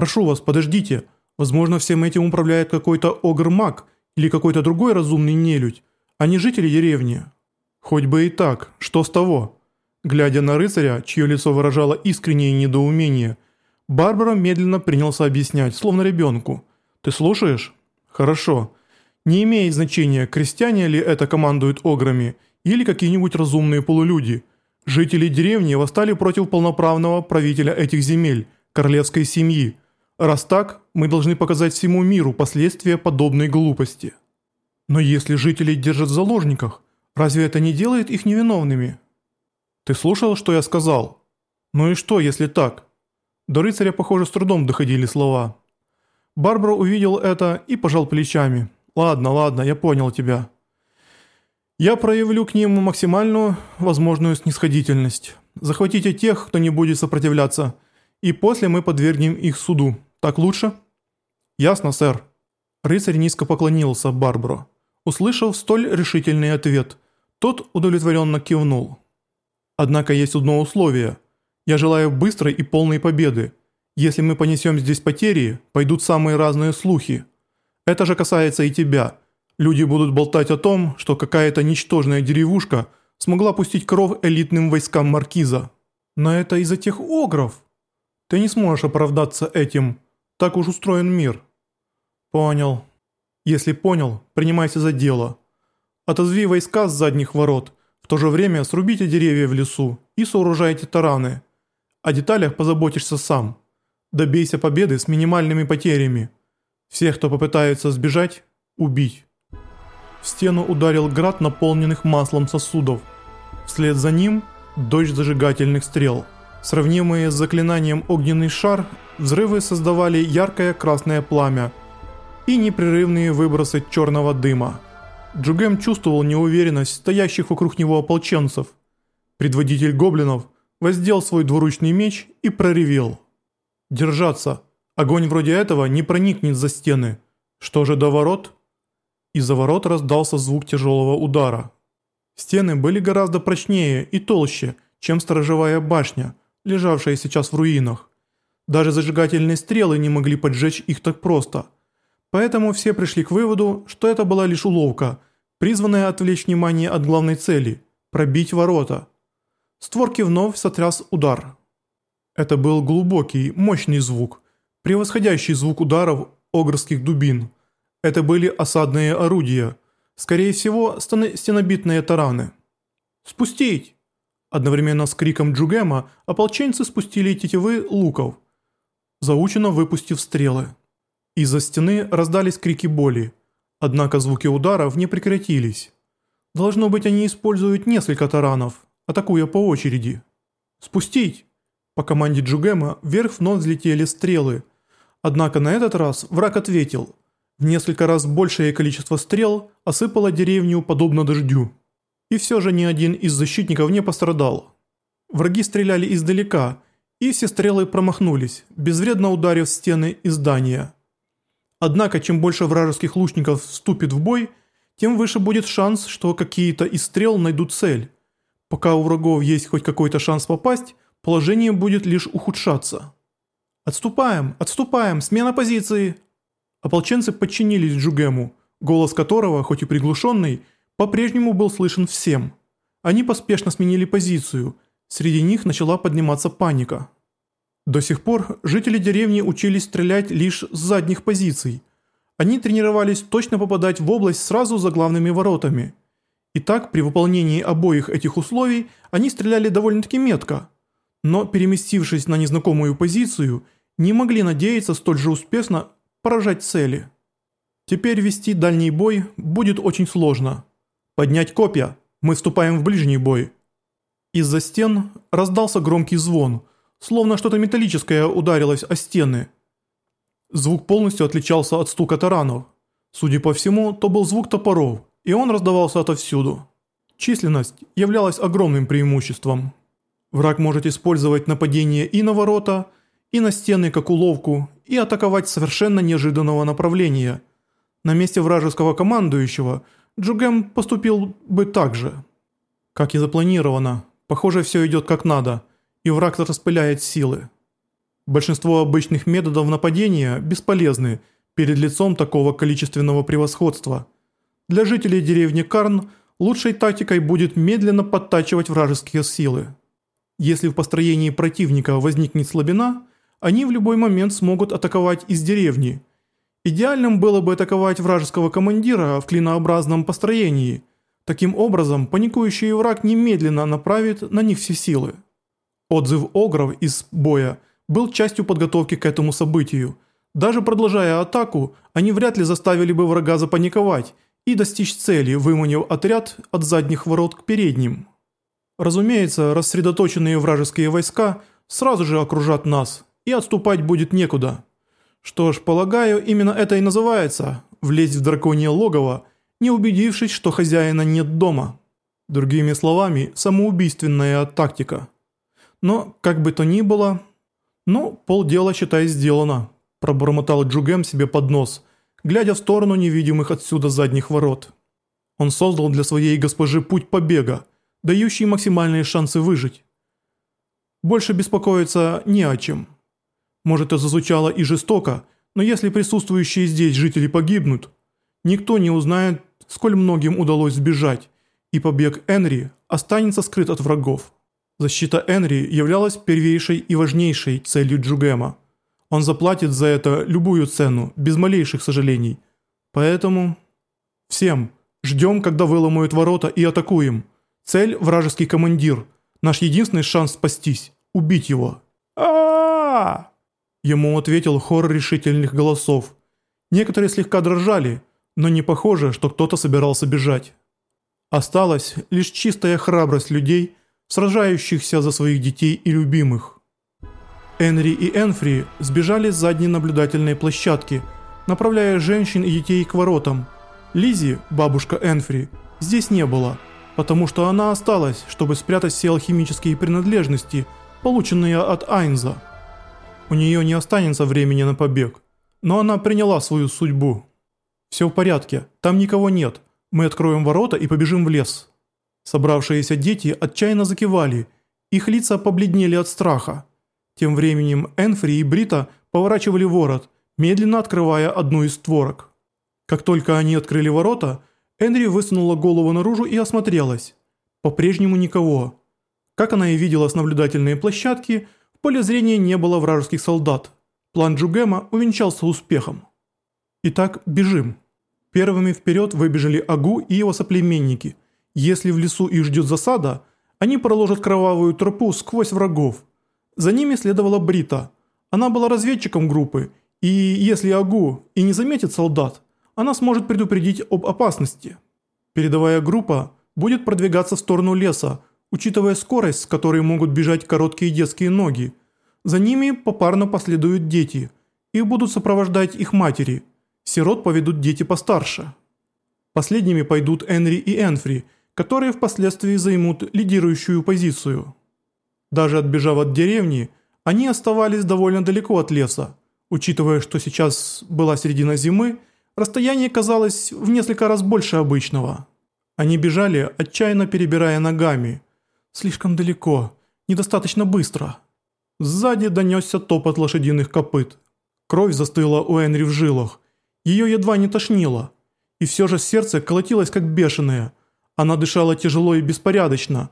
Прошу вас, подождите. Возможно, всем этим управляет какой-то огр-маг или какой-то другой разумный нелюдь, а не жители деревни. Хоть бы и так, что с того? Глядя на рыцаря, чье лицо выражало искреннее недоумение, Барбара медленно принялся объяснять, словно ребенку. «Ты слушаешь? Хорошо. Не имеет значения, крестьяне ли это командуют ограми, или какие-нибудь разумные полулюди. Жители деревни восстали против полноправного правителя этих земель, королевской семьи. Раз так, мы должны показать всему миру последствия подобной глупости. Но если жители держат в заложниках, разве это не делает их невиновными? Ты слушал, что я сказал? Ну и что, если так? До рыцаря, похоже, с трудом доходили слова. Барбара увидел это и пожал плечами. «Ладно, ладно, я понял тебя. Я проявлю к ним максимальную возможную снисходительность. Захватите тех, кто не будет сопротивляться, и после мы подвергнем их суду. Так лучше?» «Ясно, сэр». Рыцарь низко поклонился Барбару. Услышав столь решительный ответ, тот удовлетворенно кивнул. «Однако есть одно условие. Я желаю быстрой и полной победы. Если мы понесем здесь потери, пойдут самые разные слухи. Это же касается и тебя». Люди будут болтать о том, что какая-то ничтожная деревушка смогла пустить кров элитным войскам Маркиза. Но это из-за тех огров. Ты не сможешь оправдаться этим. Так уж устроен мир. Понял. Если понял, принимайся за дело. Отозви войска с задних ворот. В то же время срубите деревья в лесу и сооружайте тараны. О деталях позаботишься сам. Добейся победы с минимальными потерями. Всех, кто попытается сбежать, убить. В стену ударил град наполненных маслом сосудов. Вслед за ним дождь зажигательных стрел. Сравнимые с заклинанием «Огненный шар», взрывы создавали яркое красное пламя и непрерывные выбросы черного дыма. Джугем чувствовал неуверенность стоящих вокруг него ополченцев. Предводитель гоблинов воздел свой двуручный меч и проревел. «Держаться! Огонь вроде этого не проникнет за стены. Что же до ворот?» Из-за ворот раздался звук тяжелого удара. Стены были гораздо прочнее и толще, чем сторожевая башня, лежавшая сейчас в руинах. Даже зажигательные стрелы не могли поджечь их так просто. Поэтому все пришли к выводу, что это была лишь уловка, призванная отвлечь внимание от главной цели – пробить ворота. Створки вновь сотряс удар. Это был глубокий, мощный звук, превосходящий звук ударов огрских дубин – это были осадные орудия, скорее всего, стенобитные тараны. «Спустить!» Одновременно с криком Джугема ополченцы спустили тетивы луков, заученно выпустив стрелы. Из-за стены раздались крики боли, однако звуки ударов не прекратились. Должно быть, они используют несколько таранов, атакуя по очереди. «Спустить!» По команде Джугема вверх вновь взлетели стрелы, однако на этот раз враг ответил – в несколько раз большее количество стрел осыпало деревню подобно дождю. И все же ни один из защитников не пострадал. Враги стреляли издалека, и все стрелы промахнулись, безвредно ударив стены и здания. Однако, чем больше вражеских лучников вступит в бой, тем выше будет шанс, что какие-то из стрел найдут цель. Пока у врагов есть хоть какой-то шанс попасть, положение будет лишь ухудшаться. «Отступаем! Отступаем! Смена позиции!» Ополченцы подчинились Джугему, голос которого, хоть и приглушенный, по-прежнему был слышен всем. Они поспешно сменили позицию, среди них начала подниматься паника. До сих пор жители деревни учились стрелять лишь с задних позиций. Они тренировались точно попадать в область сразу за главными воротами. И так, при выполнении обоих этих условий, они стреляли довольно-таки метко. Но, переместившись на незнакомую позицию, не могли надеяться столь же успешно поражать цели. Теперь вести дальний бой будет очень сложно. Поднять копья, мы вступаем в ближний бой. Из-за стен раздался громкий звон, словно что-то металлическое ударилось о стены. Звук полностью отличался от стука таранов. Судя по всему, то был звук топоров, и он раздавался отовсюду. Численность являлась огромным преимуществом. Враг может использовать нападение и на ворота, и на стены как уловку, и атаковать совершенно неожиданного направления. На месте вражеского командующего Джугем поступил бы так же. Как и запланировано, похоже все идет как надо, и враг распыляет силы. Большинство обычных методов нападения бесполезны перед лицом такого количественного превосходства. Для жителей деревни Карн лучшей тактикой будет медленно подтачивать вражеские силы. Если в построении противника возникнет слабина, они в любой момент смогут атаковать из деревни. Идеальным было бы атаковать вражеского командира в клинообразном построении. Таким образом, паникующий враг немедленно направит на них все силы. Отзыв Огров из боя был частью подготовки к этому событию. Даже продолжая атаку, они вряд ли заставили бы врага запаниковать и достичь цели, выманив отряд от задних ворот к передним. Разумеется, рассредоточенные вражеские войска сразу же окружат нас, и отступать будет некуда. Что ж, полагаю, именно это и называется «влезть в драконье логово», не убедившись, что хозяина нет дома. Другими словами, самоубийственная тактика. Но, как бы то ни было... Ну, полдела, считай, сделано, пробормотал Джугем себе под нос, глядя в сторону невидимых отсюда задних ворот. Он создал для своей госпожи путь побега, дающий максимальные шансы выжить. Больше беспокоиться не о чем. Может, это зазвучало и жестоко, но если присутствующие здесь жители погибнут, никто не узнает, сколь многим удалось сбежать, и побег Энри останется скрыт от врагов. Защита Энри являлась первейшей и важнейшей целью Джугема. Он заплатит за это любую цену, без малейших сожалений. Поэтому... Всем, ждем, когда выломают ворота и атакуем. Цель – вражеский командир. Наш единственный шанс спастись – убить его. а а, Ему ответил хор решительных голосов. Некоторые слегка дрожали, но не похоже, что кто-то собирался бежать. Осталась лишь чистая храбрость людей – сражающихся за своих детей и любимых. Энри и Энфри сбежали с задней наблюдательной площадки, направляя женщин и детей к воротам. Лизи, бабушка Энфри, здесь не было, потому что она осталась, чтобы спрятать все алхимические принадлежности, полученные от Айнза. У нее не останется времени на побег, но она приняла свою судьбу. «Все в порядке, там никого нет, мы откроем ворота и побежим в лес». Собравшиеся дети отчаянно закивали, их лица побледнели от страха. Тем временем Энфри и Брита поворачивали ворот, медленно открывая одну из створок. Как только они открыли ворота, Энри высунула голову наружу и осмотрелась. По-прежнему никого. Как она и видела с наблюдательной площадки, поле зрения не было вражеских солдат. План Джугема увенчался успехом. Итак, бежим. Первыми вперед выбежали Агу и его соплеменники – если в лесу их ждет засада, они проложат кровавую тропу сквозь врагов. За ними следовала Брита. Она была разведчиком группы, и если Агу и не заметит солдат, она сможет предупредить об опасности. Передовая группа будет продвигаться в сторону леса, учитывая скорость, с которой могут бежать короткие детские ноги. За ними попарно последуют дети. Их будут сопровождать их матери. Сирот поведут дети постарше. Последними пойдут Энри и Энфри – которые впоследствии займут лидирующую позицию. Даже отбежав от деревни, они оставались довольно далеко от леса. Учитывая, что сейчас была середина зимы, расстояние казалось в несколько раз больше обычного. Они бежали, отчаянно перебирая ногами. Слишком далеко, недостаточно быстро. Сзади донесся топот лошадиных копыт. Кровь застыла у Энри в жилах. Ее едва не тошнило. И все же сердце колотилось как бешеное – она дышала тяжело и беспорядочно.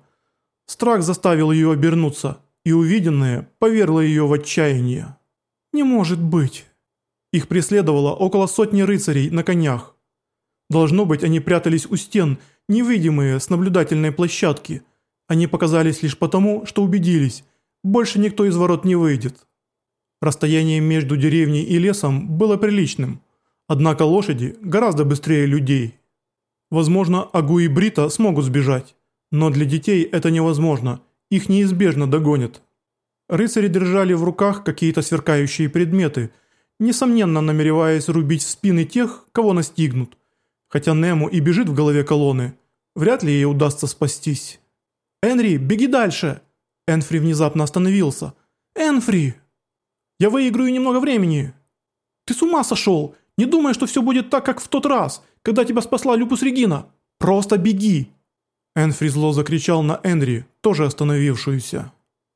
Страх заставил ее обернуться, и увиденное повергло ее в отчаяние. «Не может быть!» Их преследовало около сотни рыцарей на конях. Должно быть, они прятались у стен, невидимые с наблюдательной площадки. Они показались лишь потому, что убедились, больше никто из ворот не выйдет. Расстояние между деревней и лесом было приличным, однако лошади гораздо быстрее людей. Возможно, Агу и Брита смогут сбежать, но для детей это невозможно, их неизбежно догонят. Рыцари держали в руках какие-то сверкающие предметы, несомненно намереваясь рубить в спины тех, кого настигнут. Хотя Нему и бежит в голове колонны, вряд ли ей удастся спастись. «Энри, беги дальше!» Энфри внезапно остановился. «Энфри!» «Я выиграю немного времени!» «Ты с ума сошел! Не думай, что все будет так, как в тот раз, когда тебя спасла Люпус Регина. Просто беги!» Энфри зло закричал на Энри, тоже остановившуюся.